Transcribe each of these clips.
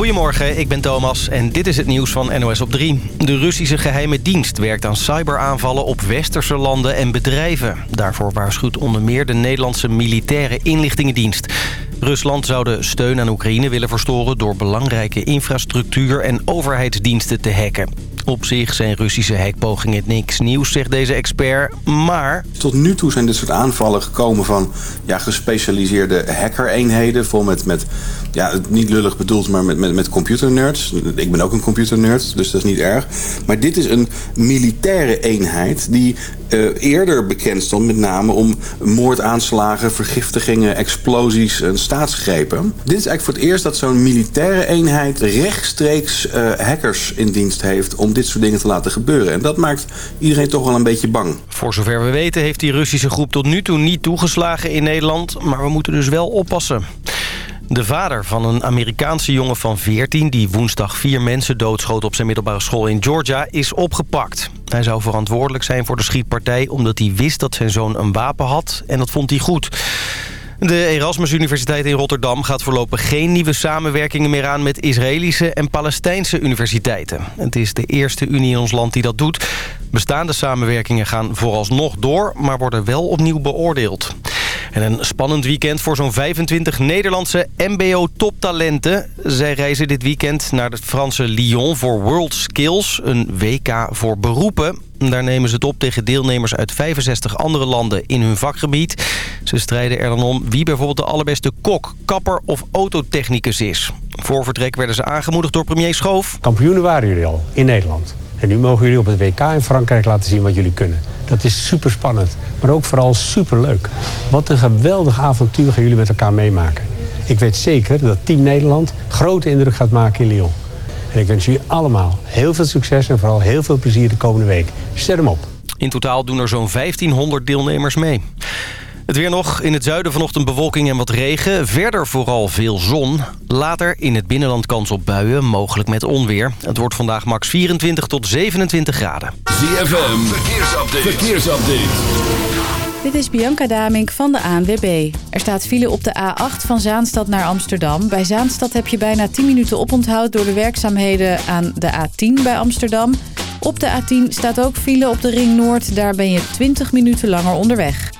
Goedemorgen, ik ben Thomas en dit is het nieuws van NOS op 3. De Russische geheime dienst werkt aan cyberaanvallen op westerse landen en bedrijven. Daarvoor waarschuwt onder meer de Nederlandse militaire inlichtingendienst. Rusland zou de steun aan Oekraïne willen verstoren... door belangrijke infrastructuur en overheidsdiensten te hacken. Op zich zijn Russische hackpogingen niks nieuws, zegt deze expert. Maar... Tot nu toe zijn dit soort aanvallen gekomen van ja, gespecialiseerde hackereenheden... vol met, met ja, niet lullig bedoeld, maar met, met, met computernerds. Ik ben ook een computernerd, dus dat is niet erg. Maar dit is een militaire eenheid die uh, eerder bekend stond... met name om moordaanslagen, vergiftigingen, explosies en staatsgrepen. Dit is eigenlijk voor het eerst dat zo'n militaire eenheid... rechtstreeks uh, hackers in dienst heeft om soort dingen te laten gebeuren. En dat maakt iedereen toch wel een beetje bang. Voor zover we weten heeft die Russische groep tot nu toe niet toegeslagen in Nederland. Maar we moeten dus wel oppassen. De vader van een Amerikaanse jongen van 14... die woensdag vier mensen doodschoot op zijn middelbare school in Georgia... is opgepakt. Hij zou verantwoordelijk zijn voor de schietpartij... omdat hij wist dat zijn zoon een wapen had. En dat vond hij goed. De Erasmus Universiteit in Rotterdam gaat voorlopig geen nieuwe samenwerkingen meer aan met Israëlische en Palestijnse universiteiten. Het is de eerste unie in ons land die dat doet. Bestaande samenwerkingen gaan vooralsnog door, maar worden wel opnieuw beoordeeld. En een spannend weekend voor zo'n 25 Nederlandse mbo-toptalenten. Zij reizen dit weekend naar het Franse Lyon voor World Skills, een WK voor beroepen. Daar nemen ze het op tegen deelnemers uit 65 andere landen in hun vakgebied. Ze strijden er dan om wie bijvoorbeeld de allerbeste kok, kapper of autotechnicus is. Voor vertrek werden ze aangemoedigd door premier Schoof. Kampioenen waren jullie al in Nederland. En nu mogen jullie op het WK in Frankrijk laten zien wat jullie kunnen. Dat is super spannend, maar ook vooral super leuk. Wat een geweldig avontuur gaan jullie met elkaar meemaken. Ik weet zeker dat Team Nederland grote indruk gaat maken in Lyon. En ik wens jullie allemaal heel veel succes en vooral heel veel plezier de komende week. Zet hem op. In totaal doen er zo'n 1500 deelnemers mee. Het weer nog. In het zuiden vanochtend bewolking en wat regen. Verder vooral veel zon. Later in het binnenland kans op buien, mogelijk met onweer. Het wordt vandaag max 24 tot 27 graden. ZFM, verkeersupdate. verkeersupdate. Dit is Bianca Damink van de ANWB. Er staat file op de A8 van Zaanstad naar Amsterdam. Bij Zaanstad heb je bijna 10 minuten oponthoud door de werkzaamheden aan de A10 bij Amsterdam. Op de A10 staat ook file op de Ring Noord. Daar ben je 20 minuten langer onderweg.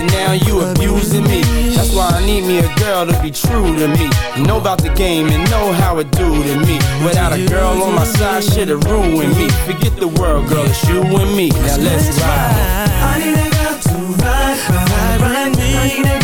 and now you abusing me. That's why I need me a girl to be true to me. Know about the game and know how it do to me. Without a girl on my side, shit'll ruin me. Forget the world, girl, it's you and me. Now let's ride. I need a girl to ride, ride, ride me.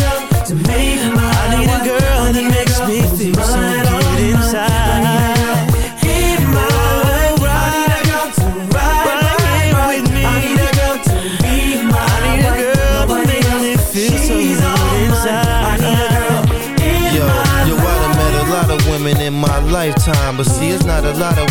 Lot of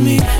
Me.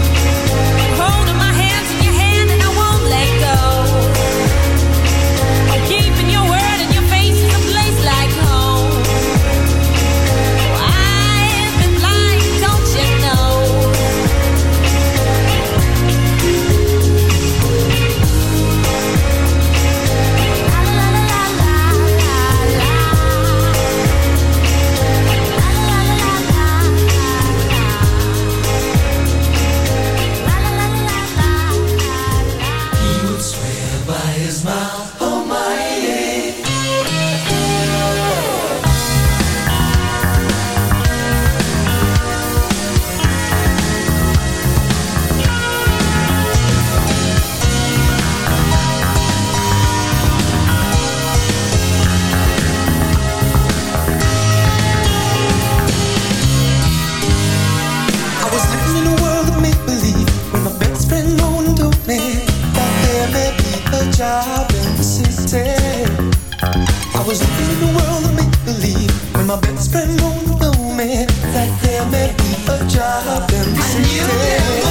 when my best won't know me that there may be a job in the city.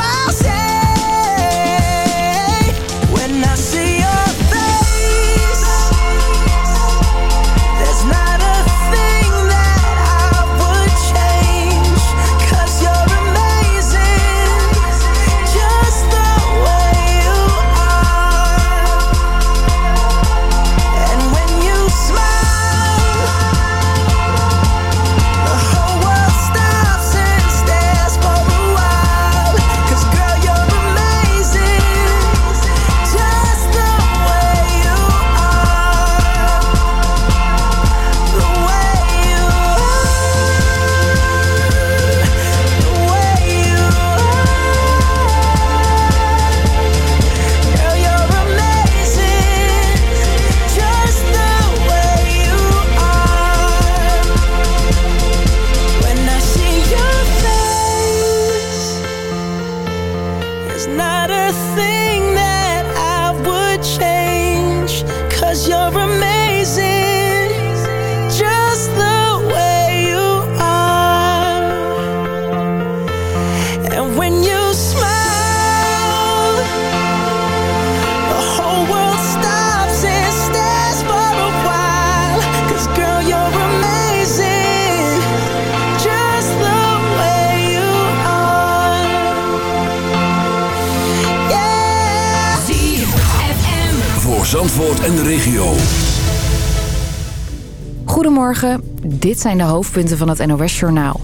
dit zijn de hoofdpunten van het NOS-journaal.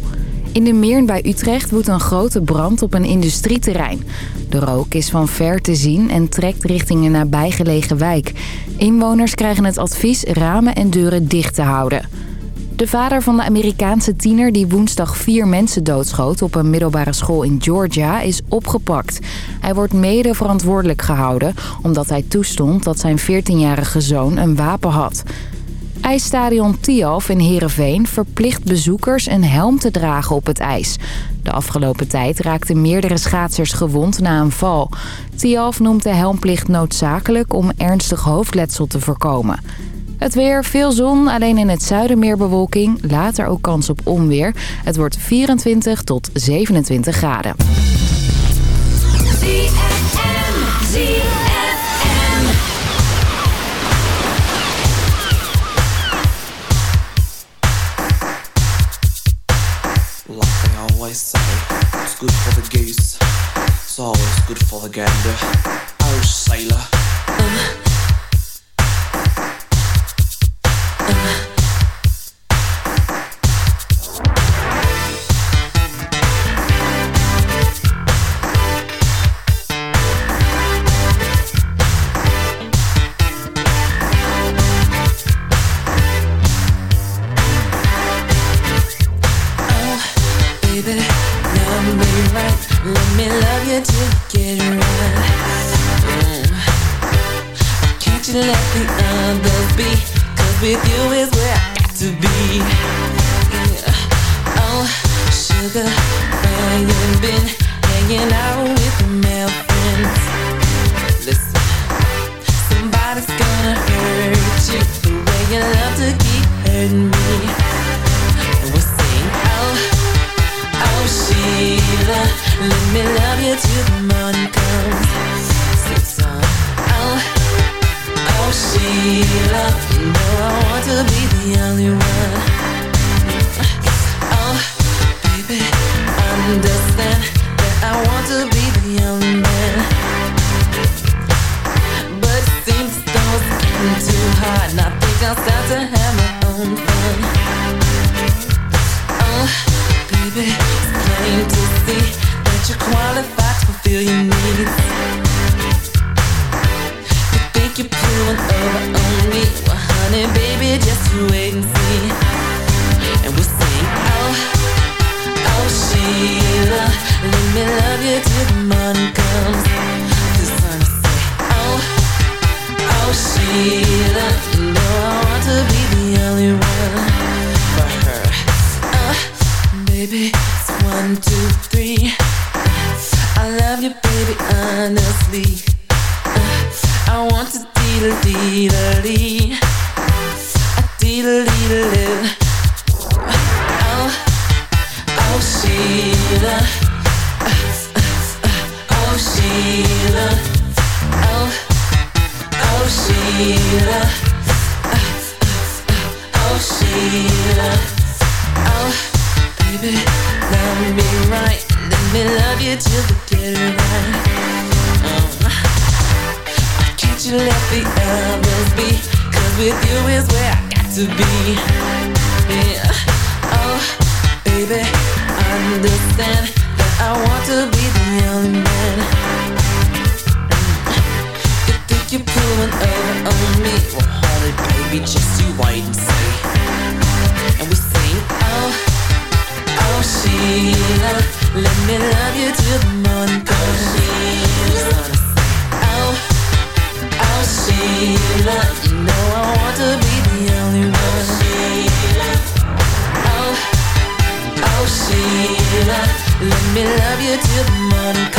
In de Meern bij Utrecht woedt een grote brand op een industrieterrein. De rook is van ver te zien en trekt richting een nabijgelegen wijk. Inwoners krijgen het advies ramen en deuren dicht te houden. De vader van de Amerikaanse tiener die woensdag vier mensen doodschoot op een middelbare school in Georgia is opgepakt. Hij wordt mede verantwoordelijk gehouden omdat hij toestond dat zijn 14-jarige zoon een wapen had. IJsstadion Tialf in Heerenveen verplicht bezoekers een helm te dragen op het ijs. De afgelopen tijd raakten meerdere schaatsers gewond na een val. Tialf noemt de helmplicht noodzakelijk om ernstig hoofdletsel te voorkomen. Het weer, veel zon, alleen in het zuiden meer bewolking. Later ook kans op onweer. Het wordt 24 tot 27 graden. propaganda. Oh, sailor. Till the morning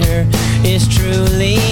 her is truly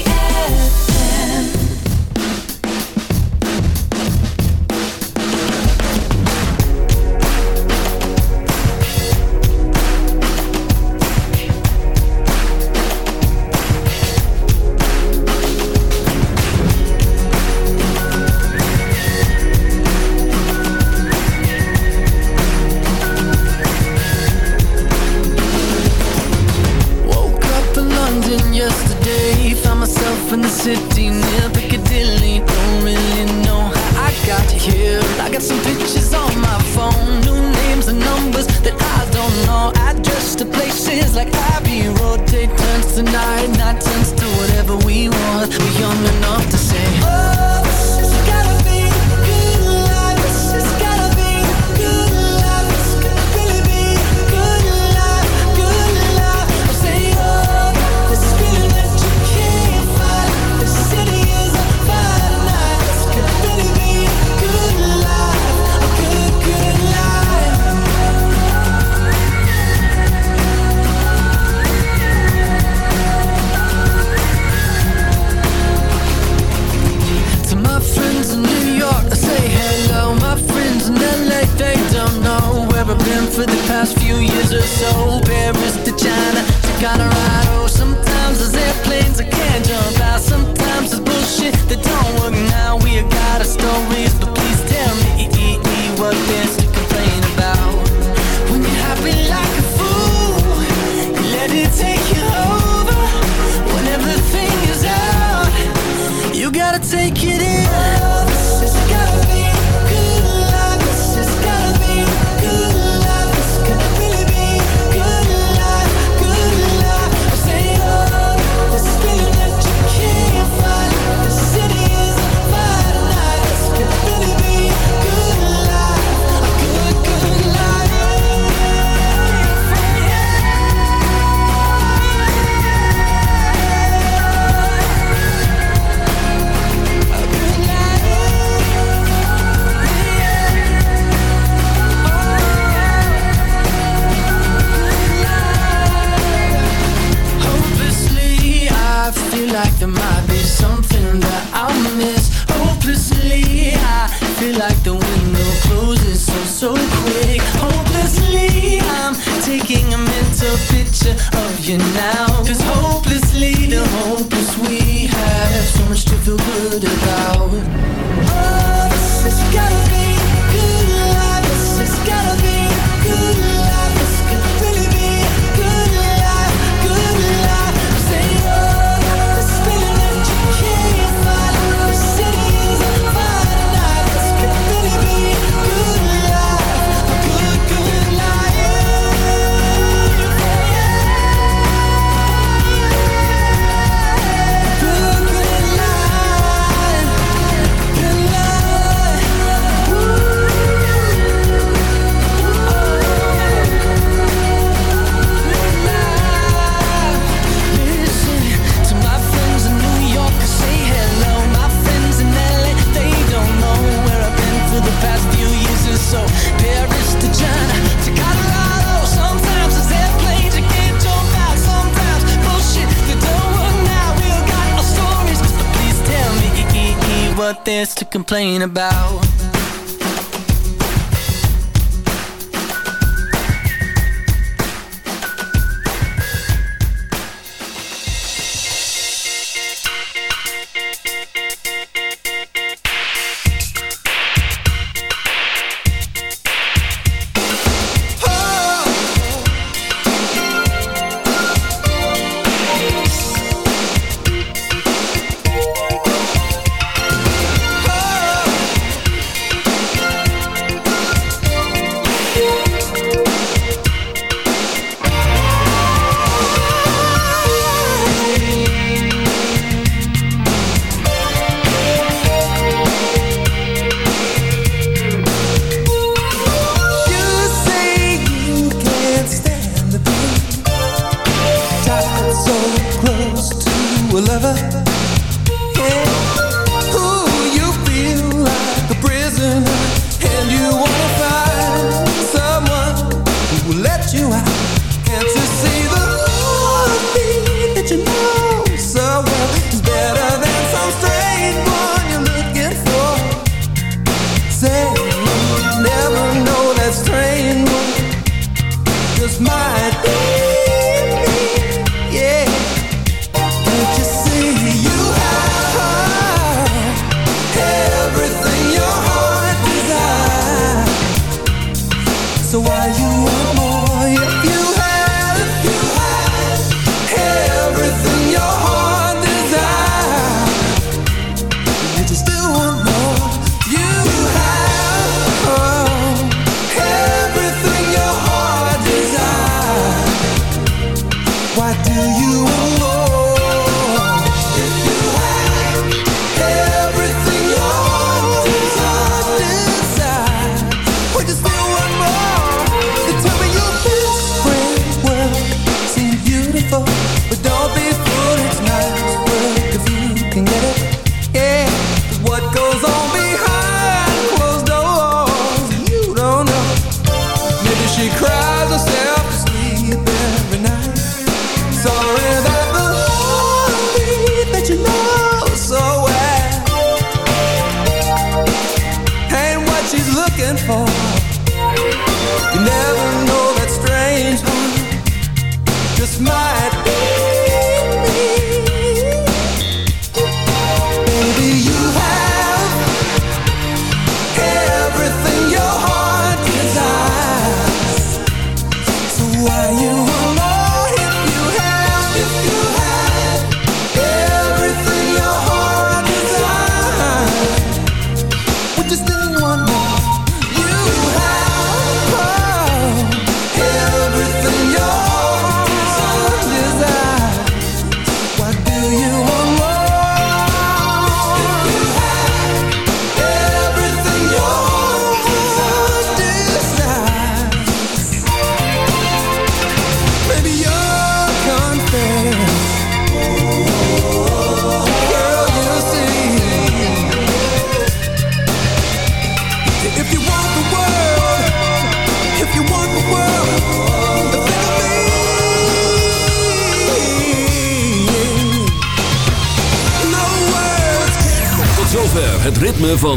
complain about.